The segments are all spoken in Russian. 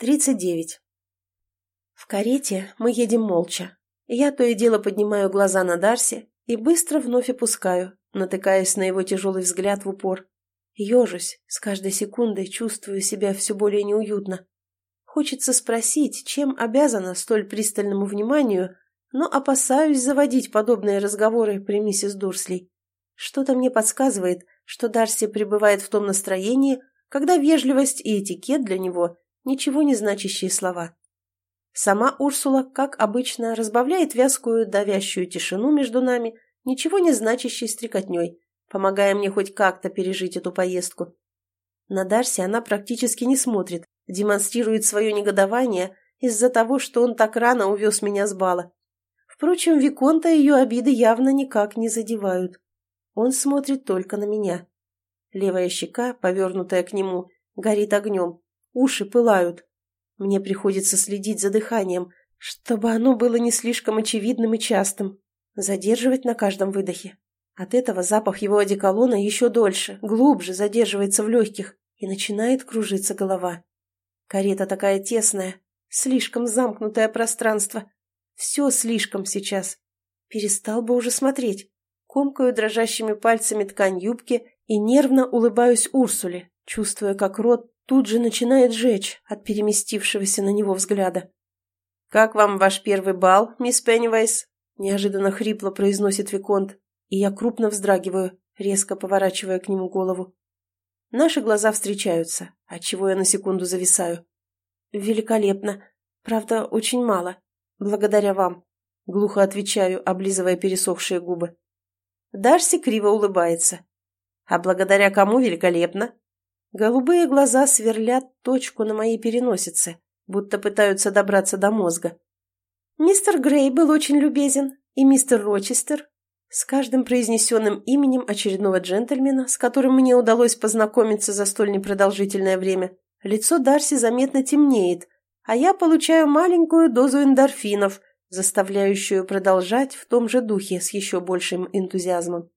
39. В карете мы едем молча. Я то и дело поднимаю глаза на Дарси и быстро вновь опускаю, натыкаясь на его тяжелый взгляд в упор. Ежусь, с каждой секундой чувствую себя все более неуютно. Хочется спросить, чем обязана столь пристальному вниманию, но опасаюсь заводить подобные разговоры при миссис Дурсли. Что-то мне подсказывает, что Дарси пребывает в том настроении, когда вежливость и этикет для него ничего не значащие слова. Сама Урсула, как обычно, разбавляет вязкую, давящую тишину между нами, ничего не значащей стрекотней, помогая мне хоть как-то пережить эту поездку. На Дарси она практически не смотрит, демонстрирует свое негодование из-за того, что он так рано увез меня с бала. Впрочем, Виконта ее обиды явно никак не задевают. Он смотрит только на меня. Левая щека, повернутая к нему, горит огнем, Уши пылают. Мне приходится следить за дыханием, чтобы оно было не слишком очевидным и частым. Задерживать на каждом выдохе. От этого запах его одеколона еще дольше, глубже задерживается в легких, и начинает кружиться голова. Карета такая тесная, слишком замкнутое пространство. Все слишком сейчас. Перестал бы уже смотреть. Комкаю дрожащими пальцами ткань юбки и нервно улыбаюсь Урсуле, чувствуя, как рот тут же начинает жечь от переместившегося на него взгляда. «Как вам ваш первый бал, мисс Пеннивайс?» неожиданно хрипло произносит Виконт, и я крупно вздрагиваю, резко поворачивая к нему голову. Наши глаза встречаются, отчего я на секунду зависаю. «Великолепно. Правда, очень мало. Благодаря вам», — глухо отвечаю, облизывая пересохшие губы. Дарси криво улыбается. «А благодаря кому великолепно?» Голубые глаза сверлят точку на моей переносице, будто пытаются добраться до мозга. Мистер Грей был очень любезен, и мистер Рочестер. С каждым произнесенным именем очередного джентльмена, с которым мне удалось познакомиться за столь непродолжительное время, лицо Дарси заметно темнеет, а я получаю маленькую дозу эндорфинов, заставляющую продолжать в том же духе с еще большим энтузиазмом.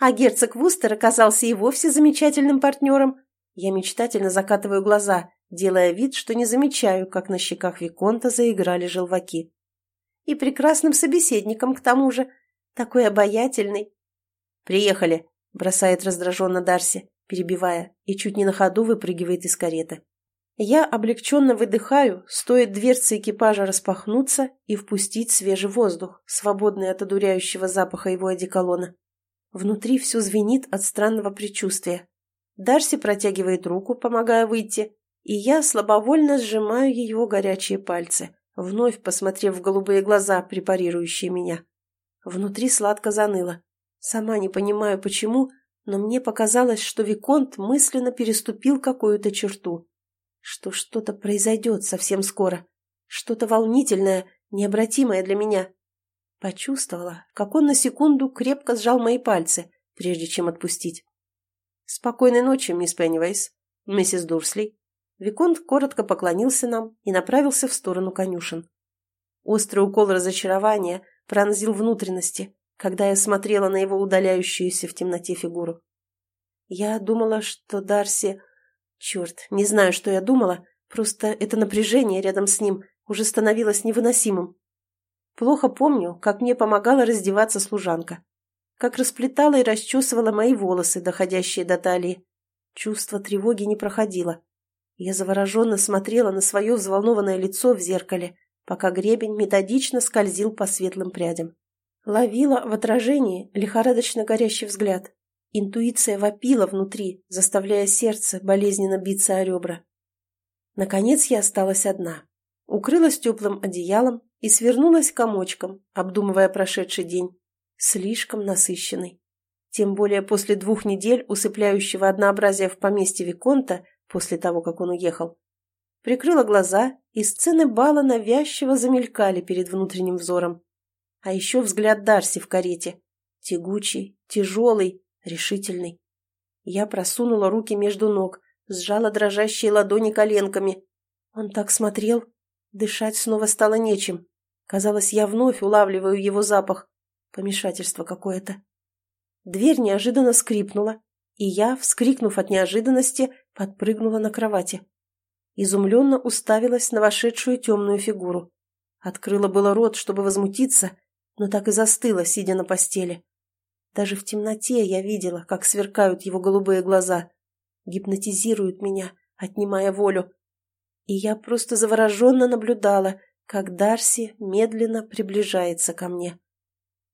А герцог Вустер оказался и вовсе замечательным партнером, я мечтательно закатываю глаза, делая вид, что не замечаю, как на щеках Виконта заиграли желваки. И прекрасным собеседником, к тому же. Такой обаятельный. «Приехали», — бросает раздраженно Дарси, перебивая, и чуть не на ходу выпрыгивает из кареты. Я облегченно выдыхаю, стоит дверцы экипажа распахнуться и впустить свежий воздух, свободный от одуряющего запаха его одеколона. Внутри все звенит от странного предчувствия. Дарси протягивает руку, помогая выйти, и я слабовольно сжимаю ее горячие пальцы, вновь посмотрев в голубые глаза, препарирующие меня. Внутри сладко заныло. Сама не понимаю, почему, но мне показалось, что Виконт мысленно переступил какую-то черту. Что что-то произойдет совсем скоро. Что-то волнительное, необратимое для меня. Почувствовала, как он на секунду крепко сжал мои пальцы, прежде чем отпустить. «Спокойной ночи, мисс Пеннивейс, миссис Дурсли». Виконт коротко поклонился нам и направился в сторону конюшен. Острый укол разочарования пронзил внутренности, когда я смотрела на его удаляющуюся в темноте фигуру. Я думала, что Дарси... Черт, не знаю, что я думала, просто это напряжение рядом с ним уже становилось невыносимым. Плохо помню, как мне помогала раздеваться служанка как расплетала и расчесывала мои волосы, доходящие до талии. Чувство тревоги не проходило. Я завороженно смотрела на свое взволнованное лицо в зеркале, пока гребень методично скользил по светлым прядям. Ловила в отражении лихорадочно горящий взгляд. Интуиция вопила внутри, заставляя сердце болезненно биться о ребра. Наконец я осталась одна. Укрылась теплым одеялом и свернулась комочком, обдумывая прошедший день. Слишком насыщенный. Тем более после двух недель усыпляющего однообразия в поместье Виконта, после того, как он уехал. Прикрыла глаза, и сцены бала навязчиво замелькали перед внутренним взором. А еще взгляд Дарси в карете. Тягучий, тяжелый, решительный. Я просунула руки между ног, сжала дрожащие ладони коленками. Он так смотрел. Дышать снова стало нечем. Казалось, я вновь улавливаю его запах. Помешательство какое-то. Дверь неожиданно скрипнула, и я, вскрикнув от неожиданности, подпрыгнула на кровати. изумленно уставилась на вошедшую темную фигуру. Открыла было рот, чтобы возмутиться, но так и застыла, сидя на постели. Даже в темноте я видела, как сверкают его голубые глаза, гипнотизируют меня, отнимая волю. И я просто завороженно наблюдала, как Дарси медленно приближается ко мне.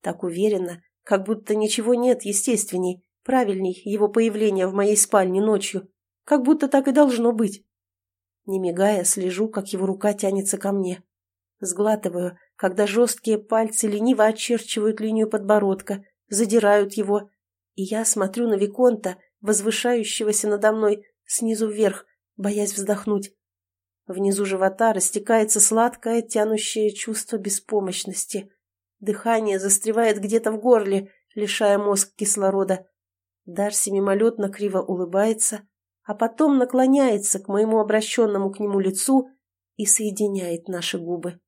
Так уверенно, как будто ничего нет естественней, правильней его появления в моей спальне ночью, как будто так и должно быть. Не мигая, слежу, как его рука тянется ко мне. Сглатываю, когда жесткие пальцы лениво очерчивают линию подбородка, задирают его, и я смотрю на Виконта, возвышающегося надо мной, снизу вверх, боясь вздохнуть. Внизу живота растекается сладкое, тянущее чувство беспомощности. Дыхание застревает где-то в горле, лишая мозг кислорода. Дарси мимолетно криво улыбается, а потом наклоняется к моему обращенному к нему лицу и соединяет наши губы.